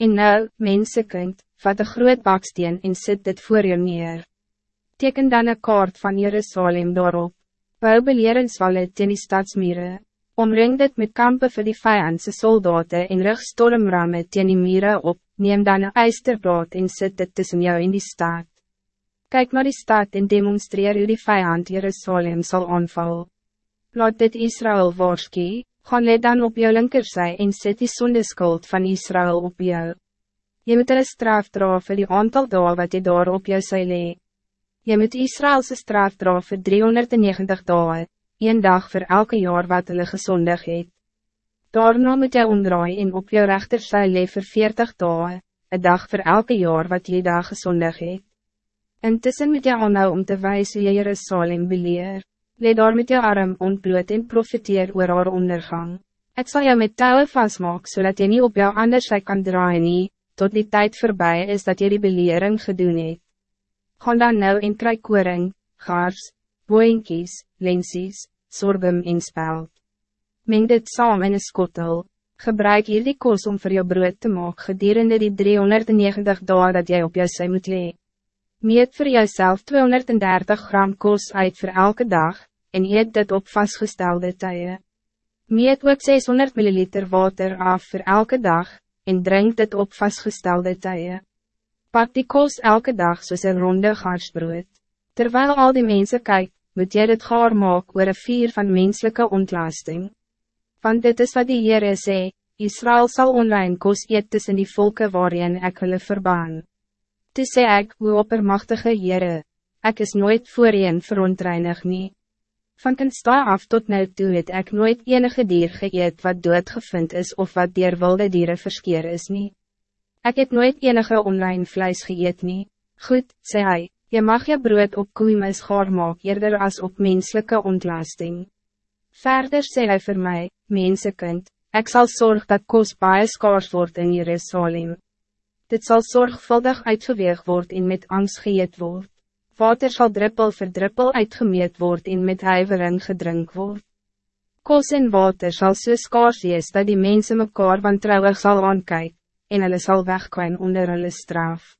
En nou, mensekind, vat een groot baksteen en sit dit voor je neer. Teken dan een kaart van Jerusalem daarop. Bouw beleringswalle teen die stadsmire. Omring dit met kampen voor die vijandse soldaten en rug stormramme teen die mire op. Neem dan een ijsterplaat en sit dit tussen jou in die stad. Kijk naar die stad en demonstreer hoe die vijand Jerusalem zal aanval. Laat dit Israël waarskie, gaan let dan op jou linkerzij en zet die sondeskuld van Israël op jou. Je moet een straf dra vir die aantal dagen wat je daar op jou sy lee. Je moet Israëlse straf dra vir 390 dagen, een dag voor elke jaar wat hulle gezondig het. Daarna moet jy omdraai en op jou rechterzij lee vir 40 dagen, een dag voor elke jaar wat je daar gezondig het. Intussen moet jy aanhou om te wijzen je Jerusalem beleer. Leed daar met jou arm ontbloot en profiteer oor haar ondergang. Het zal jou met touwen vastmaak, zodat je niet op jou anders kan draaien nie, tot die tijd voorbij is dat je die belering gedoen het. Gaan dan nou in kry koring, gaars, boeinkies, lensies, sorghum en speld. Meng dit saam in een skottel. Gebruik hier die kos om voor jou brood te maken gedurende die 390 dagen dat jij op jou sy moet lee. Meet voor jouzelf 230 gram kos uit voor elke dag, en eet dit op vastgestelde tye. Meet ook 600 ml water af voor elke dag, en drink dit op vastgestelde tye. Pak die kos elke dag soos een ronde garsbrood. Terwijl al die mensen kijken, moet jy dit gaar maak oor een vier van menselijke ontlasting. Want dit is wat die Heere sê, Israël zal online kos eet tussen die volken waarin ek hulle verbaan. Toe sê ek, hoe oppermachtige Heere, ek is nooit voorheen verontreinig nie. Van kind sta af tot nou toe het ek nooit enige dier geëet wat doodgevind is of wat dier wilde dieren verskeer is nie. Ek het nooit enige online vlees geëet nie. Goed, sê hy, je mag je brood op koeimis gaar maak eerder as op menselijke ontlasting. Verder sê hy vir my, mensekind, ek sal zorg dat kos baie skaars word in Jerusalem. Dit zal zorgvuldig uitgeweeg word en met angst geëet word water zal druppel voor druppel uitgemeet worden en met huivering gedrink word. Kos en water zal so skaars wees dat die mensen mekaar wantrouwig zal aankyk, en hulle sal wegkwijn onder hulle straf.